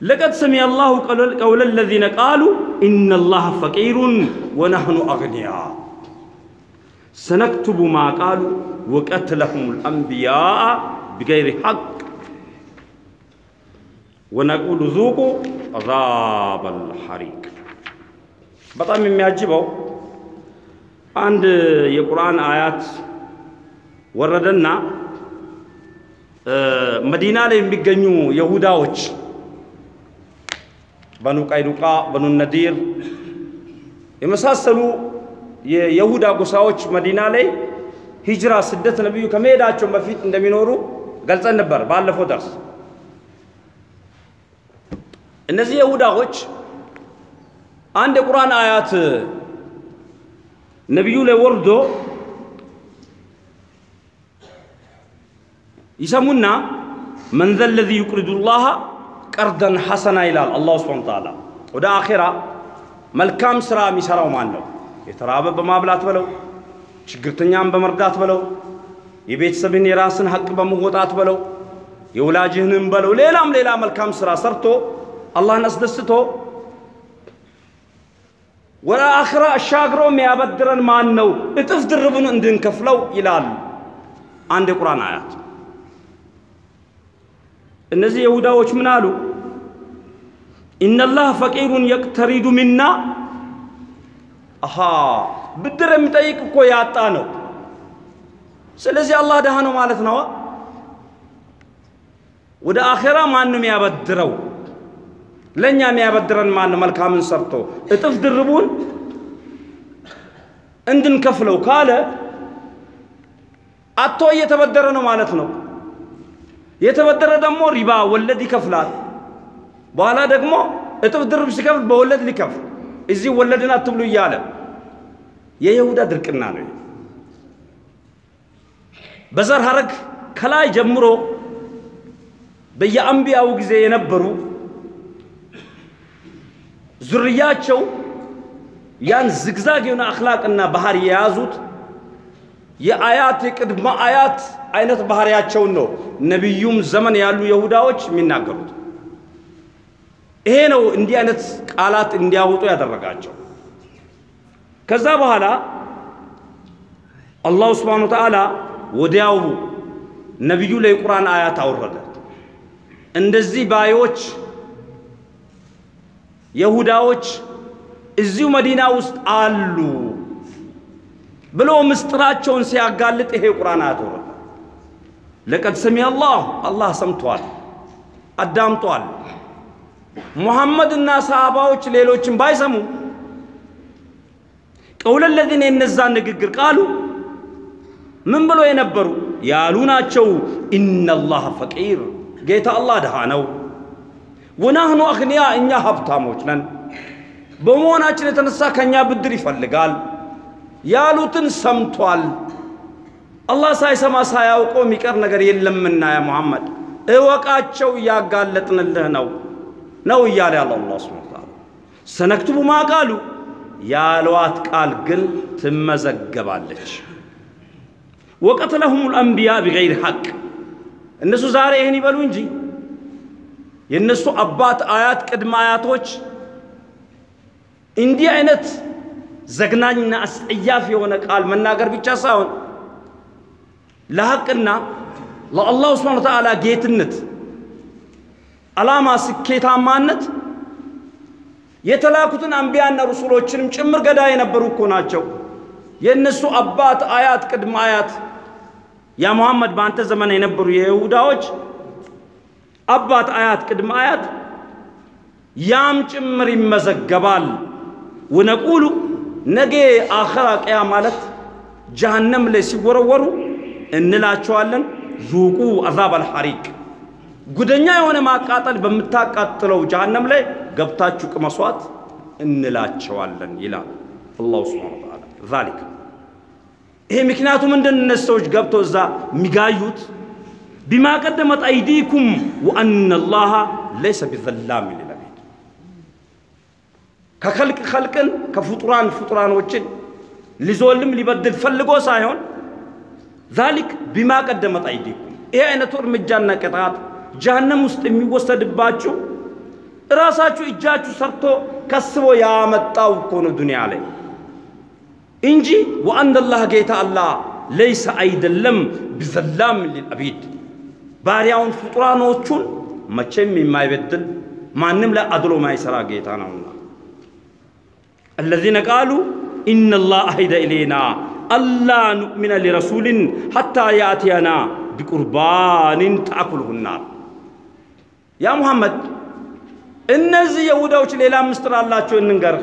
ለቀድ ሰሚዐ አላሁ ቀውለ ለዚነ ቃሉ ኢነላህ ፈቂሩን ወነሕኑ አግኒያ ሰነክቱቡ ማ ቃሉ ወቀትለሁም ልአንቢያአ ቢገይሪ ሐቅ ወነቁሉ ዙቁ አዛበል ሐሪቅ። በጣም የሚያጅበው አንድ የቁርአን አያት ወረደና መዲና ላይ የሚገኙ የሁዳዎች በኑ ቀይኑቃ፣ በኑ ነዲር የመሳሰሉ የይሁዳ ጎሳዎች መዲና ላይ ሂጅራ ስደት ነቢዩ ከመሄዳቸው በፊት እንደሚኖሩ ገልጸን ነበር ባለፈው ደርስ። እነዚህ የይሁዳዎች አንድ የቁርአን አያት ነቢዩ ላይ ወርዶ ይሰሙና من ذا الذي يقرض الله قرضا حسنا ይላል الله سبحانه وتعالى። ወደ አኼራ መልካም ሥራ የሚሠራው ማን ነው? የተራበ በማብላት በለው፣ ችግርተኛን በመርዳት በለው፣ የቤተሰብን የራስን ሐቅ በመወጣት በለው፣ የወላጅህንም በለው፣ ሌላም ሌላ መልካም ሥራ ሰርቶ አላህን አስደስቶ ወደ አኽራ አሻግሮ የሚያበድረን ማን ነው? እጥፍ ድርቡን እንድንከፍለው ይላል አንድ የቁርአን አያት። እነዚህ የሁዳዎች ምን አሉ? ኢነላህ ፈቂሩን የቅተሪዱ ሚና አሃ ብድር የሚጠይቅ እኮ ያጣ ነው። ስለዚህ አላህ ድሃ ነው ማለት ነው። ወደ አኼራ ማን ነው የሚያበድረው? ለእኛ የሚያበድረን ማን? መልካምን ሰርቶ እጥፍ ድርቡን እንድንከፍለው ካለ አቶ እየተበደረ ነው ማለት ነው። የተበደረ ደግሞ ሪባ ወለድ ይከፍላል። በኋላ ደግሞ እጥፍ ድርብ ሲከፍል በወለድ ሊከፍል እዚህ ወለድን አትብሉ እያለ የይሁዳ ድርቅና ነው። በዘር ሐረግ ከላይ ጀምሮ በየአንቢያው ጊዜ የነበሩ ዙርያቸው ያን ዝግዛግ የሆነ አኽላቅና ባህሪ የያዙት የአያት የቅድመ አያት አይነት ባህሪያቸውን ነው ነቢዩም ዘመን ያሉ ይሁዳዎች የሚናገሩት። ይሄ ነው እንዲህ አይነት ቃላት እንዲያወጡ ያደረጋቸው። ከዛ በኋላ አላሁ ስብሓነሁ ወተዓላ ወዲያው ነቢዩ ላይ ቁርአን አያት አወረደ። እንደዚህ ባዮች ይሁዳዎች እዚሁ መዲና ውስጥ አሉ ብሎ ምስጢራቸውን ሲያጋልጥ ይሄ ቁርአን አያት ወረደ። ለቀድ ሰሚዐ አላህ አላህ ሰምቷል፣ አዳምጧል። ሙሐመድና ሰሃባዎች ሌሎችን ባይሰሙ ቀውለ ለዚነ የነዛን ንግግር ቃሉ ምን ብሎ የነበሩ ያሉ ናቸው። ኢነላህ ፈቂር ጌታ አላህ ድሃ ነው፣ ወናህኑ አግንያ እኛ ሀብታሞች ነን በመሆናችን የተነሳ ከእኛ ብድር ይፈልጋል ያሉትን ሰምቷል። አላህ ሳይሰማ ሳያውቀው የሚቀር ነገር የለምና ያ ሙሐመድ እወቃቸው እያጋለጥንልህ ነው ነው እያለ ያለ አላህ ሱብሓነሁ ወተዓላ። ሰነክቱቡ ማ ቃሉ? ያሏት ቃል ግን ትመዘገባለች። ወቀትለሁም ልአንቢያ ቢገይር ሐቅ። እነሱ ዛሬ ይህን ይበሉ እንጂ የእነሱ አባት አያት ቅድመ አያቶች እንዲህ አይነት ዘግናኝና አስጠያፊ የሆነ ቃል መናገር ብቻ ሳይሆን ለሐቅና ለአላሁ ስብሓነ ወተዓላ ጌትነት ዓላማ ስኬታማነት የተላኩትን አንቢያና ሩሱሎችንም ጭምር ገዳ የነበሩ እኮ ናቸው። የእነሱ አባት አያት ቅድመ አያት ያ ሙሐመድ በአንተ ዘመን የነበሩ የይሁዳዎች አባት አያት ቅድመ አያት ያም ጭምር ይመዘገባል። ወነቁሉ ነገ አኸራ ቅያ ማለት ጀሃነም ላይ ሲወረወሩ እንላቸዋለን ዙቁ አዛብ አልሐሪቅ ጉደኛ የሆነ ማቃጠል በምታቃጥለው ጀሃነም ላይ ገብታችሁ ቅመሷት እንላቸዋለን ይላል አላሁ ስብሓነሁ ወተዓላ። ዛሊክ ይሄ ምክንያቱ ምንድን እነዚህ ሰዎች ገብተው እዛ የሚጋዩት ቢማ ቀደመት አይዲኩም ወአነ ላሃ ለይሰ ቢዘላም ሊልዓቢድ ከኸልቅ ኸልቅን ከፍጡራን ፍጡራኖችን ሊዞልም ሊበድል ፈልጎ ሳይሆን ዛሊክ ቢማ ቀደመት አይዲኩም። ይሄ አይነቱ እርምጃና ቅጣት ጀሃነም ውስጥ የሚወሰድባችሁ እራሳችሁ እጃችሁ ሰርቶ ከስቦ ያመጣው እኮ ነው ዱንያ ላይ እንጂ ወአንደላህ ጌታ አላህ ለይሰ አይደለም ቢዘላም ሊልአቢድ ባሪያውን ፍጡራኖቹን መቼም የማይበድል ማንም ላይ አድሎ ማይሰራ ጌታ ነውና الذين قالوا إن الله أهد إلينا ألا نؤمن لرسول حتى يأتينا بقربان تأكله النار ያ ሙሐመድ እነዚህ የሁዳዎች ሌላ ምስጢር አላቸው እንንገር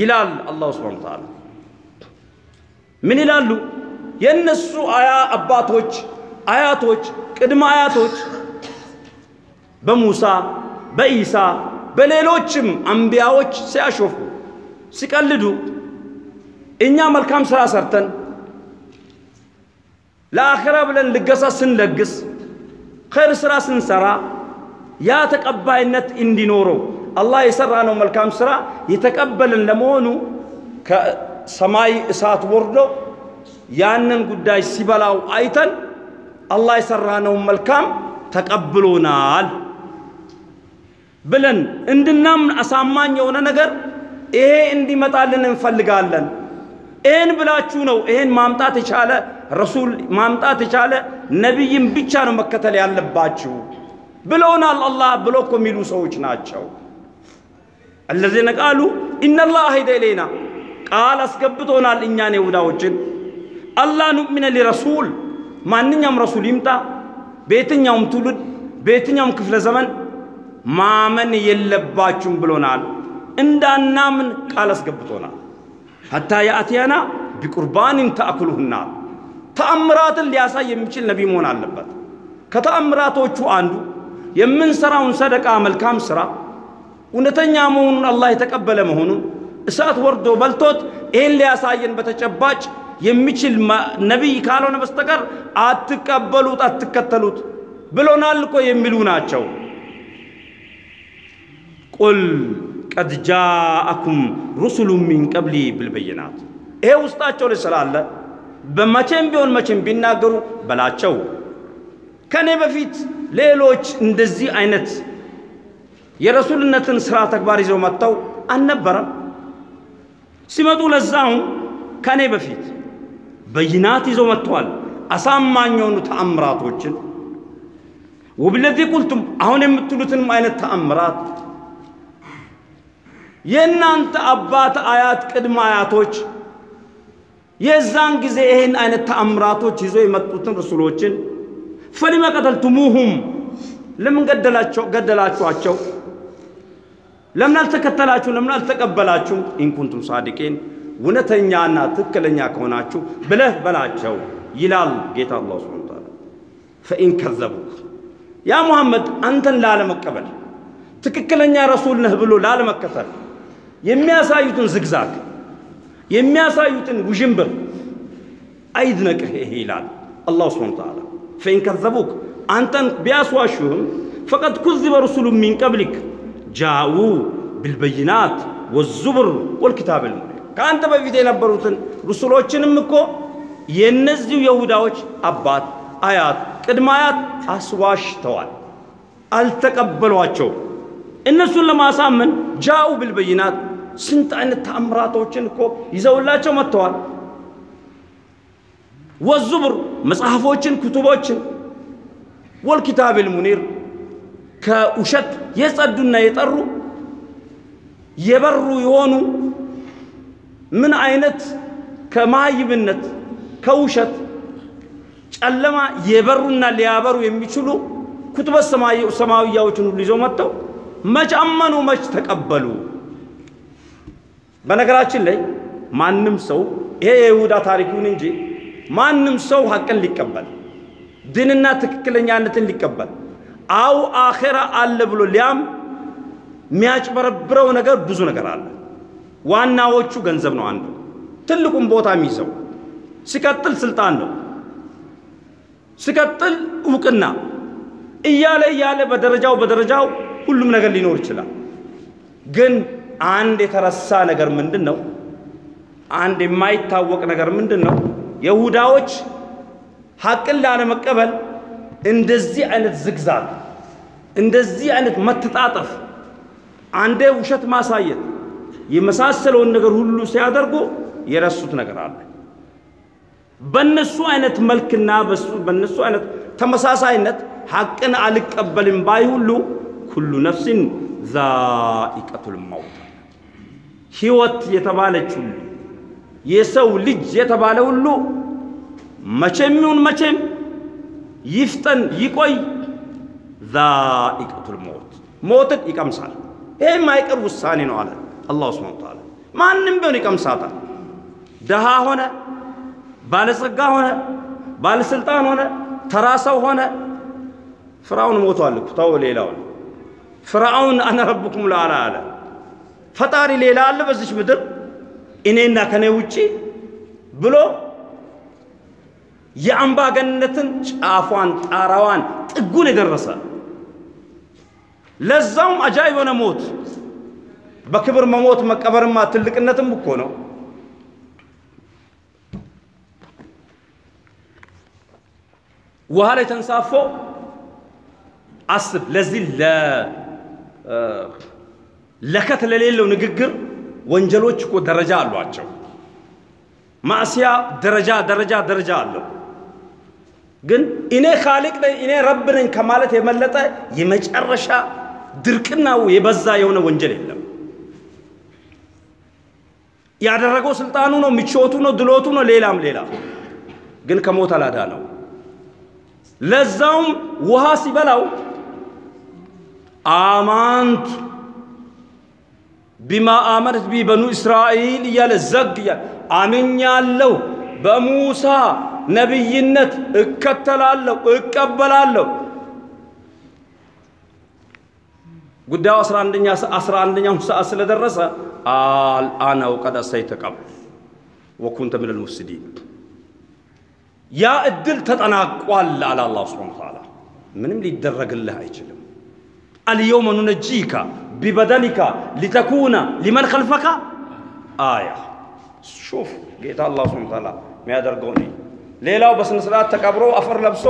ይላል አላሁ ስብሐነ ወተዓላ። ምን ይላሉ? የእነሱ አያ አባቶች፣ አያቶች፣ ቅድመ አያቶች በሙሳ በኢሳ በሌሎችም አንቢያዎች ሲያሾፉ ሲቀልዱ እኛ መልካም ስራ ሰርተን ለአኺራ ብለን ልገሳ ስንለግስ ኸይር ስራ ስንሰራ ያ ተቀባይነት እንዲኖረው አላህ የሠራነው መልካም ሥራ የተቀበልን ለመሆኑ ከሰማይ እሳት ወርዶ ያንን ጉዳይ ሲበላው አይተን አላህ የሠራነውን መልካም ተቀብሎናል ብለን እንድናምን አሳማኝ የሆነ ነገር ይሄ እንዲመጣልን እንፈልጋለን። ይህን ብላችሁ ነው ይህን ማምጣት የቻለ ረሱል ማምጣት የቻለ ነቢይም ብቻ ነው መከተል ያለባችሁ ብለውናል አላህ ብሎ እኮ የሚሉ ሰዎች ናቸው። አለዚነ ቃሉ ኢነላህ አሂደ ኢለይና ቃል አስገብቶናል እኛን ይሁዳዎችን አላ ኑእሚነ ሊረሱል ማንኛውም ረሱል ይምጣ በየትኛውም ትውልድ በየትኛውም ክፍለ ዘመን ማመን የለባችሁም ብሎናል። እንዳናምን ቃል አስገብቶናል። ሐታ የአትያና ቢቁርባንን ተአክሉሁና ተአምራትን ሊያሳይ የሚችል ነቢይ መሆን አለበት። ከተአምራቶቹ አንዱ የምንሰራውን ሰደቃ መልካም ሥራ እውነተኛ መሆኑን አላህ የተቀበለ መሆኑን እሳት ወርዶ በልቶት ይህን ሊያሳየን በተጨባጭ የሚችል ነቢይ ካልሆነ በስተቀር አትቀበሉት፣ አትከተሉት ብሎናል እኮ የሚሉ ናቸው። ቁል ቀድ ጃአኩም ሩሱሉ ሚን ቀብሊ ብልበይናት ይሄ ውስጣቸው ላይ ስላለ በመቼም ቢሆን መቼም ቢናገሩ በላቸው ከእኔ በፊት ሌሎች እንደዚህ አይነት የረሱልነትን ሥራ ተግባር ይዘው መጥተው አልነበረም። ሲመጡ ለዛውን ከእኔ በፊት በይናት ይዘው መጥተዋል። አሳማኝ የሆኑ ተአምራቶችን ወብለዚህ ቁልቱም አሁን የምትሉትንም አይነት ተአምራት የእናንተ አባት አያት ቅድመ አያቶች የዛን ጊዜ ይህን አይነት ተአምራቶች ይዞ የመጡትን ረሱሎችን ፈሊመ ቀተልቱሙሁም ለምን ገደላቸው ገደላችኋቸው? ለምን አልተከተላችሁ? ለምን አልተቀበላችሁ? ኢንኩንቱም ሳዲቂን እውነተኛና ትክክለኛ ከሆናችሁ ብለህ በላቸው ይላል ጌታ አላህ ሱብሓነሁ ወተዓላ። ፈኢን ከዘቡክ ያ ሙሐመድ አንተን ላለመቀበል ትክክለኛ ረሱል ነህ ብሎ ላለመከተል የሚያሳዩትን ዝግዛግ የሚያሳዩትን ውዥንብር አይድነቅህ ይላል አላሁ ሱብሓነሁ ወተዓላ። ፈኢን ከዘቡክ አንተን ቢያስዋሹህም ፈቀድ ኩዚበ ሩሱሉ ሚን ቀብሊክ ጃኡ ብልበይናት ወዙብር ወልኪታብ ከአንተ በፊት የነበሩትን ሩሱሎችንም እኮ የእነዚሁ የሁዳዎች አባት አያት ቅድመ አያት አስዋሽተዋል፣ አልተቀበሏቸውም። እነሱን ለማሳመን ጃኡ ብልበይናት ስንት አይነት ተአምራቶችን እኮ ይዘውላቸው መጥተዋል። ወዙብር መጽሐፎችን፣ ክቱቦችን ወልኪታብል ሙኒር ከውሸት የጸዱና የጠሩ የበሩ የሆኑ ምን አይነት ከማይብነት ከውሸት ጨለማ የበሩና ሊያበሩ የሚችሉ ኩቱበ ሰማያዎችን ሁሉ ይዘው መጥተው መች አመኑ፣ መች ተቀበሉ። በነገራችን ላይ ማንም ሰው ይሄ የይሁዳ ታሪክ ይሁን እንጂ ማንም ሰው ሐቅን ሊቀበል ድንና ትክክለኛነትን ሊቀበል አው አኼራ አለ ብሎ ሊያም የሚያጭበረብረው ነገር ብዙ ነገር አለ። ዋናዎቹ ገንዘብ ነው አንዱ ትልቁን ቦታ የሚይዘው፣ ሲቀጥል ስልጣን ነው፣ ሲቀጥል እውቅና እያለ እያለ በደረጃው በደረጃው ሁሉም ነገር ሊኖር ይችላል። ግን አንድ የተረሳ ነገር ምንድን ነው? አንድ የማይታወቅ ነገር ምንድን ነው? የይሁዳዎች ሐቅን ላለመቀበል እንደዚህ አይነት ዝግዛግ፣ እንደዚህ አይነት መተጣጠፍ አንዴ ውሸት ማሳየት የመሳሰለውን ነገር ሁሉ ሲያደርጉ የረሱት ነገር አለ። በነሱ አይነት መልክና በነሱ አይነት ተመሳሳይነት ሐቅን አልቀበልም ባይ ሁሉ ኩሉ ነፍሲን ዛኢቀቱል መውት ሕይወት የተባለች ሁሉ የሰው ልጅ የተባለ ሁሉ መቼም ይሁን መቼም ይፍጠን ይቆይ ዛኢቀቱል ሞት ሞትን ይቀምሳል። ይሄ የማይቀር ውሳኔ ነው አለ አላሁ ስብሐነሁ ወተዓላ። ማንም ቢሆን ይቀምሳታል። ደሃ ሆነ፣ ባለጸጋ ሆነ፣ ባለስልጣን ሆነ፣ ተራ ሰው ሆነ። ፍርዓውን ሞቷል እኮ ተው፣ ሌላውን ፍርዓውን አነ ረብኩም ለአላ አለ። ፈጣሪ ሌላ አለ በዚች ምድር እኔና ከኔ ውጪ ብሎ የአምባገነትን ጫፏን ጣራዋን ጥጉን የደረሰ ለዛውም አጃይብ የሆነ ሞት። በክብር መሞት መቀበርማ ትልቅነትም እኮ ነው። ውሃ ላይ ተንሳፎ አስብ። ለዚህ ለከት ለሌለው ንግግር ወንጀሎች እኮ ደረጃ አሏቸው። ማዕሲያ ደረጃ ደረጃ ደረጃ አለው። ግን እኔ ካሊቅ ነኝ እኔ ረብ ነኝ ከማለት የመለጠ የመጨረሻ ድርቅናው የበዛ የሆነ ወንጀል የለም። ያደረገው ስልጣኑ ነው፣ ምቾቱ ነው፣ ድሎቱ ነው፣ ሌላም ሌላ ግን ከሞት አላዳ ነው። ለዛውም ውሃ ሲበላው አማንቱ بما آمنت به بنو إسرائيل እያለ ዘግ እያለ አምኛለሁ፣ በሙሳ ነቢይነት እከተላለሁ፣ እቀበላለሁ። ጉዳዩ አስራ አንደኛው ሰዓት ስለደረሰ آلآن وقد عصيت قبل وكنت من المفسدين ያ እድል ተጠናቋል አለ አላህ سبحانه وتعالى። ምንም ሊደረግልህ አይችልም። አልየውመ ኑነጂከ ቢበደኒካ ሊተኩነ ሊመን ኸልፈካ አያ ሹፍ ጌታ አላህ ሱብሓነሁ ወተዓላ የሚያደርገው እኔ ሌላው በስነ ስርዓት ተቀብሮ አፈር ለብሶ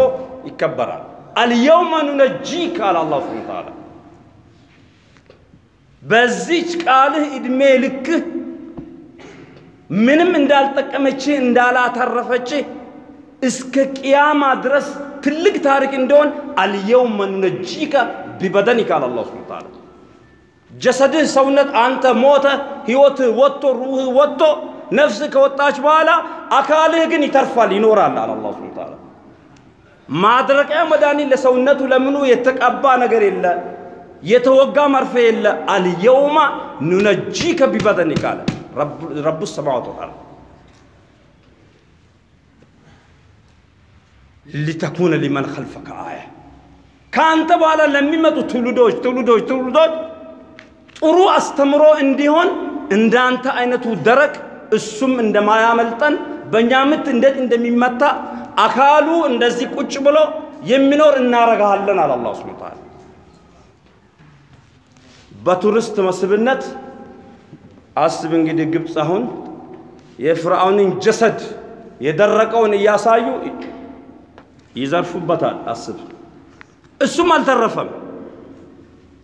ይከበራል። አልየውመ ኑነጂከ አለ አላህ ሱብሓነሁ ወተዓላ። በዚች ቃልህ ዕድሜ ልክህ ምንም እንዳልጠቀመችህ እንዳላተረፈችህ እስከ ቅያማ ድረስ ትልቅ ታሪክ እንደሆን አልየውመ ኑነጂከ ቢበደኒካ አለ አላህ ሱብሓነሁ ወተዓላ። ጀሰድህ ሰውነት አንተ ሞተ ህይወትህ ወጥቶ ሩህህ ወጥቶ ነፍስህ ከወጣች በኋላ አካልህ ግን ይተርፋል ይኖራል አለ አላህ ሱብሓነሁ ወተዓላ። ማድረቂያ መድኃኒት ለሰውነቱ ለምኑ የተቀባ ነገር የለ የተወጋ መርፌ የለ። አልየውማ ኑነጂከ ቢበደኒካ አለ ረቡ ሰማዋት ወልአርድ ሊተኩነ ሊመን ኸልፈከ አያ ከአንተ በኋላ ለሚመጡ ትውልዶች ትውልዶች ትውልዶች ጥሩ አስተምሮ እንዲሆን እንዳንተ አይነቱ ደረቅ እሱም እንደማያመልጠን በእኛ ምት እንዴት እንደሚመታ አካሉ እንደዚህ ቁጭ ብሎ የሚኖር እናረጋለን አለ አላህ ሱብሓነሁ ወተዓላ። በቱሪስት መስህብነት አስብ እንግዲህ ግብፅ አሁን የፍርዓውንን ጀሰድ የደረቀውን እያሳዩ ይዘርፉበታል። አስብ እሱም አልተረፈም።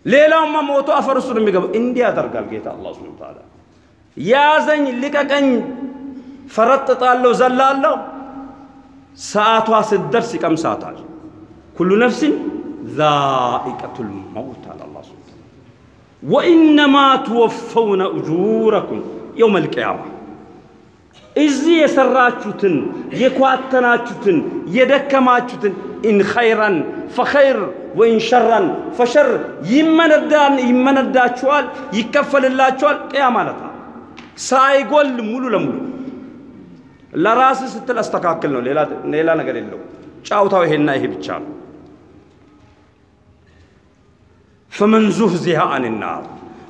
ሌላውማ ሞቶ አፈር ውስጥ ነው የሚገባው። እንዲህ ያደርጋል ጌታ አላህ ሱብሓነሁ ወተዓላ። ያዘኝ ልቀቀኝ፣ ፈረጥጣለሁ፣ ዘላለሁ። ሰዓቷ ስትደርስ ይቀምሳታል። ኩሉ ነፍሲን ዛኢቀቱል መውት አለ አላህ ሱብሓነሁ ወተዓላ። وإنما توفون أجوركم يوم القيامة እዚህ የሰራችሁትን የኳተናችሁትን የደከማችሁትን إن خيرا فخير وإن فشر ይመነዳን ይመነዳችኋል፣ ይከፈልላችኋል። ቅያ ማለት ሳይጎል ሙሉ ለሙሉ ለራስ ስትል አስተካክል ነው። ሌላ ነገር የለው። ጨዋታው ይሄና ይሄ ብቻ ነው። ፈመን ዙህዚሃ አን ናር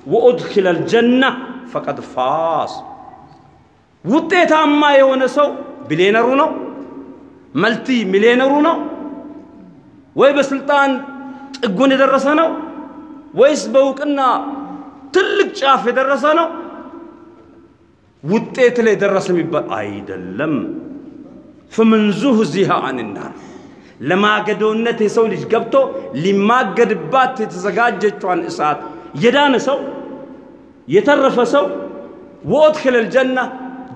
ወኡድኪለ ልጀና ፈቀድ ፋስ ውጤታማ የሆነ ሰው ቢሊየነሩ ነው፣ መልቲ ሚሊየነሩ ነው፣ ወይ በስልጣን ጥጉን የደረሰ ነው፣ ወይስ በእውቅና ትልቅ ጫፍ የደረሰ ነው። ውጤት ላይ ደረሰ የሚባል አይደለም። ፈመን ዙህዚሃ አን ናር ለማገዶነት የሰው ልጅ ገብቶ ሊማገድባት የተዘጋጀቿን እሳት የዳነ ሰው የተረፈ ሰው ወአድኸለል ጀና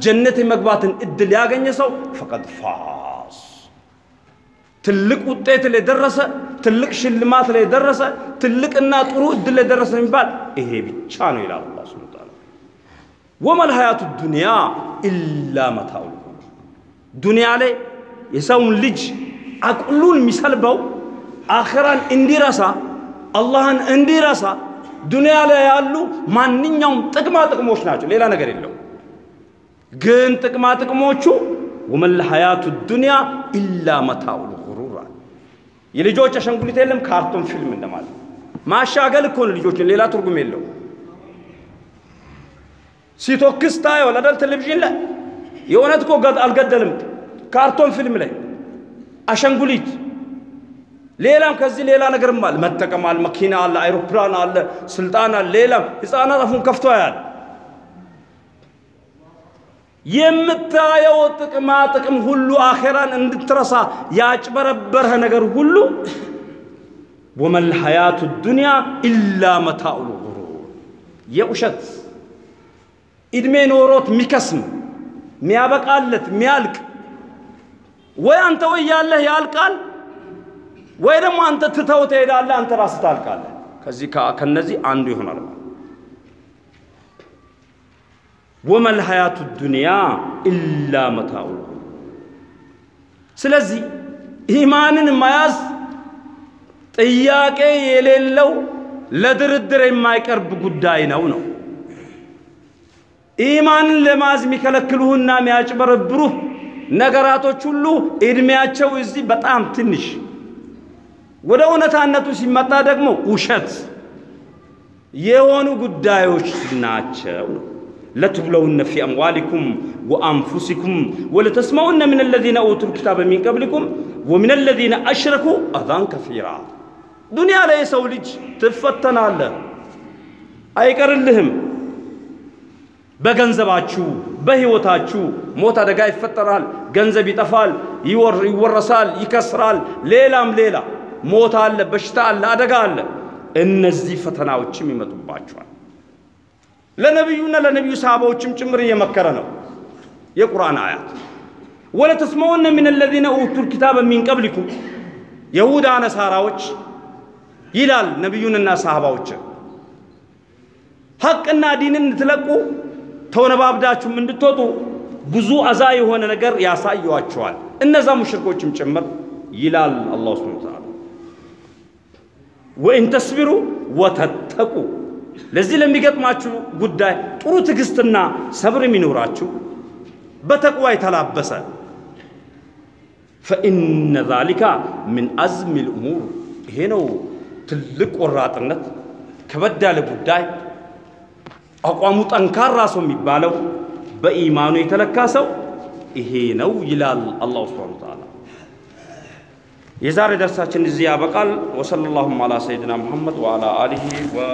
ጀነት የመግባትን እድል ያገኘ ሰው ፈቀድ ፋስ ትልቅ ውጤት ላይ ደረሰ፣ ትልቅ ሽልማት ላይ ደረሰ፣ ትልቅና ጥሩ እድል ላይ ደረሰ የሚባል ይሄ ብቻ ነው ይላል አላህ ሱብሓነሁ ወተዓላ። ወመል ሀያቱ ዱንያ ኢላ መታኡል ዱንያ ላይ የሰውን ልጅ አቅሉን የሚሰልበው አኺራን እንዲረሳ አላህን እንዲረሳ ዱንያ ላይ ያሉ ማንኛውም ጥቅማ ጥቅሞች ናቸው። ሌላ ነገር የለው። ግን ጥቅማ ጥቅሞቹ ወመል ሀያቱ ዱንያ ኢላ መታኡል ጉሩር የልጆች አሻንጉሊት የለም ካርቶን ፊልም እንደማለት ማሻገል እኮ ነው ልጆችን፣ ሌላ ትርጉም የለው። ሲቶክስ ታየዋል አይደል? ቴሌቪዥን ላይ የእውነት እኮ አልገደልም። ካርቶን ፊልም ላይ አሻንጉሊት ሌላም ከዚህ ሌላ ነገርም አለ። መጠቀም አለ፣ መኪና አለ፣ አይሮፕላን አለ፣ ስልጣን አለ። ሌላም ህፃናት አፉን ከፍቶ ያያል። የምታየው ጥቅማ ጥቅም ሁሉ አኼራን እንድትረሳ ያጭበረበረህ ነገር ሁሉ ወመል ሐያቱ ዱንያ ኢላ መታኡል ጉሩር የውሸት እድሜ ኖሮት የሚከስም ሚያበቃለት ሚያልቅ ወይ አንተ ወይ ያለህ ያልቃል ወይ ደግሞ አንተ ትተው ትሄዳለህ፣ አንተ ራስህ ታልቃለህ። ከዚህ ከነዚህ አንዱ ይሆናል። ወመል ሐያቱ ዱንያ ኢላ መታኡል ስለዚህ ኢማንን መያዝ ጥያቄ የሌለው ለድርድር የማይቀርብ ጉዳይ ነው ነው። ኢማንን ለማዝ የሚከለክሉህና የሚያጭበረብሩህ ነገራቶች ሁሉ እድሜያቸው እዚህ በጣም ትንሽ። ወደ እውነታነቱ ሲመጣ ደግሞ ውሸት የሆኑ ጉዳዮች ናቸው ነው። ለትብለውነ ፊ አምዋሊኩም ወአንፉሲኩም ወለተስማዑነ ምን አለዚነ ኡቱል ኪታበ ሚን ቀብሊኩም ወምን አለዚነ አሽረኩ አዛን ከፊራ። ዱንያ ላይ የሰው ልጅ ትፈተናለህ፣ አይቀርልህም። በገንዘባችሁ በህይወታችሁ ሞት አደጋ ይፈጠራል፣ ገንዘብ ይጠፋል፣ ይወረሳል፣ ይከስራል፣ ሌላም ሌላ ሞት አለ፣ በሽታ አለ፣ አደጋ አለ። እነዚህ ፈተናዎችም ይመጡባቸዋል። ለነቢዩና ለነቢዩ ሰሃባዎችም ጭምር እየመከረ ነው የቁርአን አያት። ወለተስማዑነ ሚን አለዚነ ኡቱል ኪታበ ሚን ቀብሊኩም የሁዳ ነሳራዎች ይላል ነቢዩንና ሰሃባዎችን ሐቅና ዲንን እንድትለቁ ተወነባብዳችሁም እንድትወጡ ብዙ አዛ የሆነ ነገር ያሳዩዋቸዋል። እነዛ ሙሽሪኮችም ጭምር ይላል አላሁ ሱብሓነሁ ወተዓላ ወኢን ተስቢሩ ወተተቁ ለዚህ ለሚገጥማችሁ ጉዳይ ጥሩ ትዕግስትና ሰብር የሚኖራችሁ በተቅዋ የተላበሰ ፈኢነ ዛሊካ ሚን አዝሚ ልእሙር ይሄ ነው ትልቅ ቆራጥነት፣ ከበድ ያለ ጉዳይ አቋሙ ጠንካራ ሰው የሚባለው በኢማኑ የተለካ ሰው ይሄ ነው ይላል አላሁ ሱብሓነሁ ወተዓላ። የዛሬ ደርሳችን እዚህ ያበቃል። ወሰለላሁም አላ ሰይድና ሙሐመድ ወአላ አሊሂ ወ